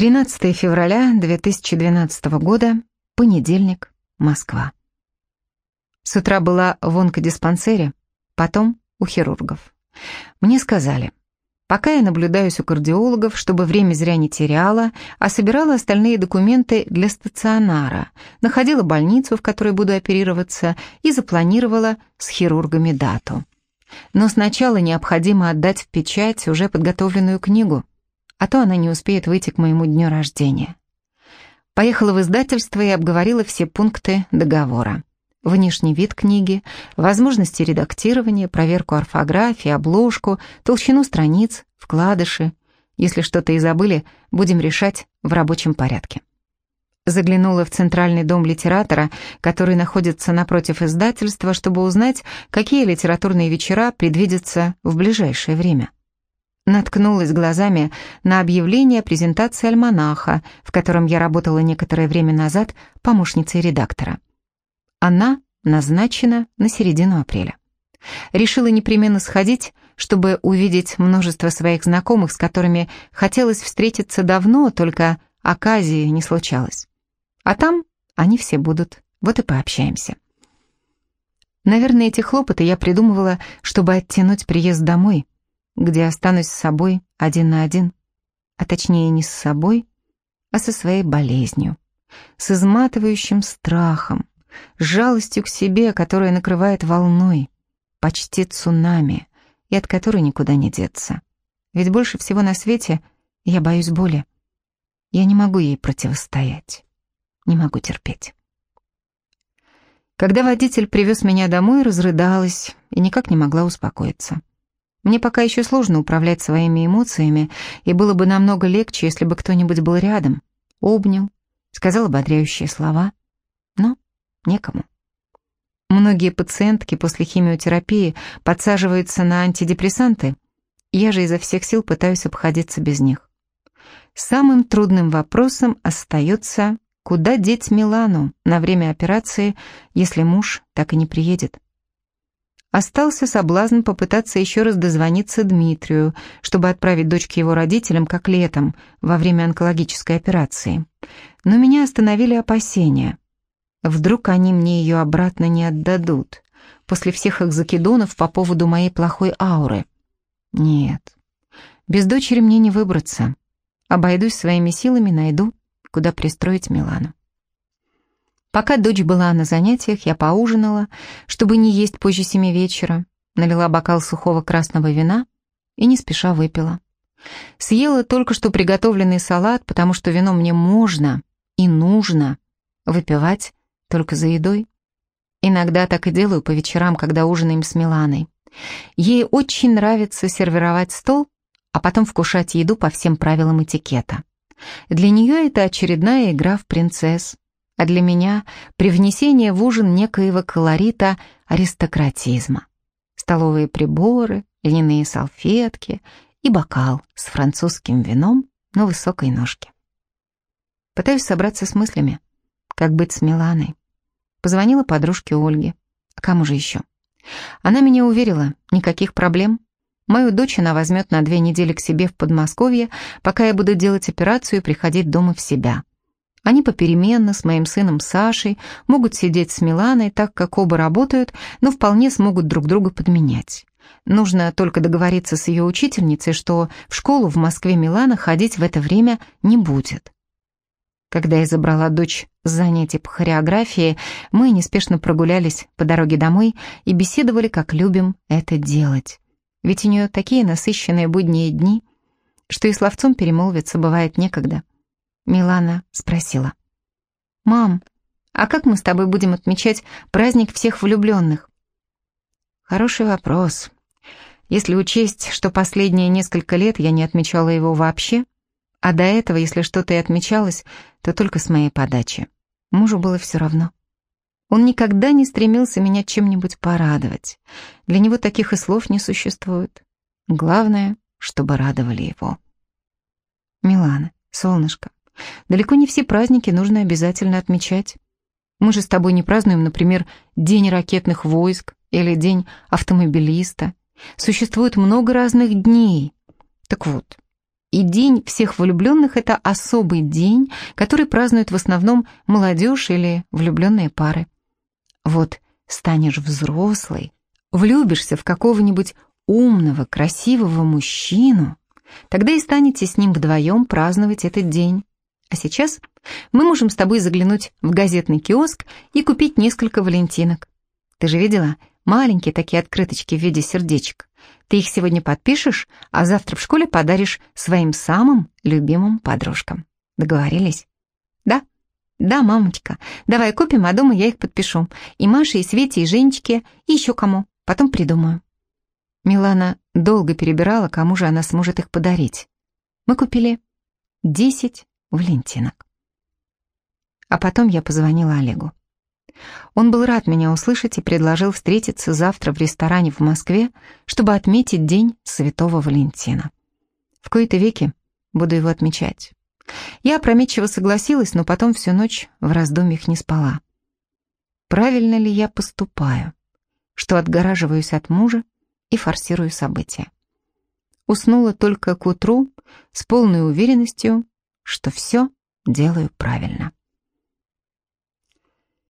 13 февраля 2012 года, понедельник, Москва. С утра была в онкодиспансере, потом у хирургов. Мне сказали, пока я наблюдаюсь у кардиологов, чтобы время зря не теряла, а собирала остальные документы для стационара, находила больницу, в которой буду оперироваться, и запланировала с хирургами дату. Но сначала необходимо отдать в печать уже подготовленную книгу, а то она не успеет выйти к моему дню рождения. Поехала в издательство и обговорила все пункты договора. Внешний вид книги, возможности редактирования, проверку орфографии, обложку, толщину страниц, вкладыши. Если что-то и забыли, будем решать в рабочем порядке. Заглянула в Центральный дом литератора, который находится напротив издательства, чтобы узнать, какие литературные вечера предвидятся в ближайшее время. Наткнулась глазами на объявление презентации альманаха, в котором я работала некоторое время назад помощницей редактора. Она назначена на середину апреля. Решила непременно сходить, чтобы увидеть множество своих знакомых, с которыми хотелось встретиться давно, только оказии не случалось. А там они все будут, вот и пообщаемся. Наверное, эти хлопоты я придумывала, чтобы оттянуть приезд домой, где останусь с собой один на один, а точнее не с собой, а со своей болезнью, с изматывающим страхом, с жалостью к себе, которая накрывает волной, почти цунами, и от которой никуда не деться. Ведь больше всего на свете я боюсь боли. Я не могу ей противостоять, не могу терпеть. Когда водитель привез меня домой, разрыдалась и никак не могла успокоиться. Мне пока еще сложно управлять своими эмоциями, и было бы намного легче, если бы кто-нибудь был рядом, обнял, сказал ободряющие слова. Но некому. Многие пациентки после химиотерапии подсаживаются на антидепрессанты, я же изо всех сил пытаюсь обходиться без них. Самым трудным вопросом остается, куда деть Милану на время операции, если муж так и не приедет. Остался соблазн попытаться еще раз дозвониться Дмитрию, чтобы отправить дочь к его родителям, как летом, во время онкологической операции. Но меня остановили опасения. Вдруг они мне ее обратно не отдадут, после всех их закидонов по поводу моей плохой ауры. Нет, без дочери мне не выбраться. Обойдусь своими силами, найду, куда пристроить Милану. Пока дочь была на занятиях, я поужинала, чтобы не есть позже семи вечера, налила бокал сухого красного вина и не спеша выпила. Съела только что приготовленный салат, потому что вино мне можно и нужно выпивать только за едой. Иногда так и делаю по вечерам, когда ужинаем с Миланой. Ей очень нравится сервировать стол, а потом вкушать еду по всем правилам этикета. Для нее это очередная игра в принцесс, а для меня привнесение в ужин некоего колорита аристократизма. Столовые приборы, льняные салфетки и бокал с французским вином на высокой ножке. Пытаюсь собраться с мыслями, как быть с Миланой. Позвонила подружке Ольге. А кому же еще? Она меня уверила, никаких проблем. Мою дочь она возьмет на две недели к себе в Подмосковье, пока я буду делать операцию и приходить дома в себя. Они попеременно с моим сыном Сашей могут сидеть с Миланой, так как оба работают, но вполне смогут друг друга подменять. Нужно только договориться с ее учительницей, что в школу в Москве Милана ходить в это время не будет. Когда я забрала дочь с занятий по хореографии, мы неспешно прогулялись по дороге домой и беседовали, как любим это делать. Ведь у нее такие насыщенные будние дни, что и словцом перемолвиться бывает некогда. Милана спросила. «Мам, а как мы с тобой будем отмечать праздник всех влюбленных?» «Хороший вопрос. Если учесть, что последние несколько лет я не отмечала его вообще, а до этого, если что-то и отмечалось, то только с моей подачи. Мужу было все равно. Он никогда не стремился меня чем-нибудь порадовать. Для него таких и слов не существует. Главное, чтобы радовали его. «Милана, солнышко, Далеко не все праздники нужно обязательно отмечать. Мы же с тобой не празднуем, например, День ракетных войск или День автомобилиста. Существует много разных дней. Так вот, И День всех влюбленных – это особый день, который празднуют в основном молодежь или влюбленные пары. Вот станешь взрослой, влюбишься в какого-нибудь умного, красивого мужчину, тогда и станете с ним вдвоем праздновать этот день. А сейчас мы можем с тобой заглянуть в газетный киоск и купить несколько валентинок. Ты же видела маленькие такие открыточки в виде сердечек? Ты их сегодня подпишешь, а завтра в школе подаришь своим самым любимым подружкам. Договорились? Да? Да, мамочка. Давай купим, а дома я их подпишу. И Маше, и Свете, и Женечке, и еще кому. Потом придумаю. Милана долго перебирала, кому же она сможет их подарить. Мы купили десять валентинок. А потом я позвонила Олегу. Он был рад меня услышать и предложил встретиться завтра в ресторане в Москве, чтобы отметить День Святого Валентина. В кои-то веки буду его отмечать. Я опрометчиво согласилась, но потом всю ночь в раздумьях не спала. Правильно ли я поступаю, что отгораживаюсь от мужа и форсирую события? Уснула только к утру с полной уверенностью, что все делаю правильно.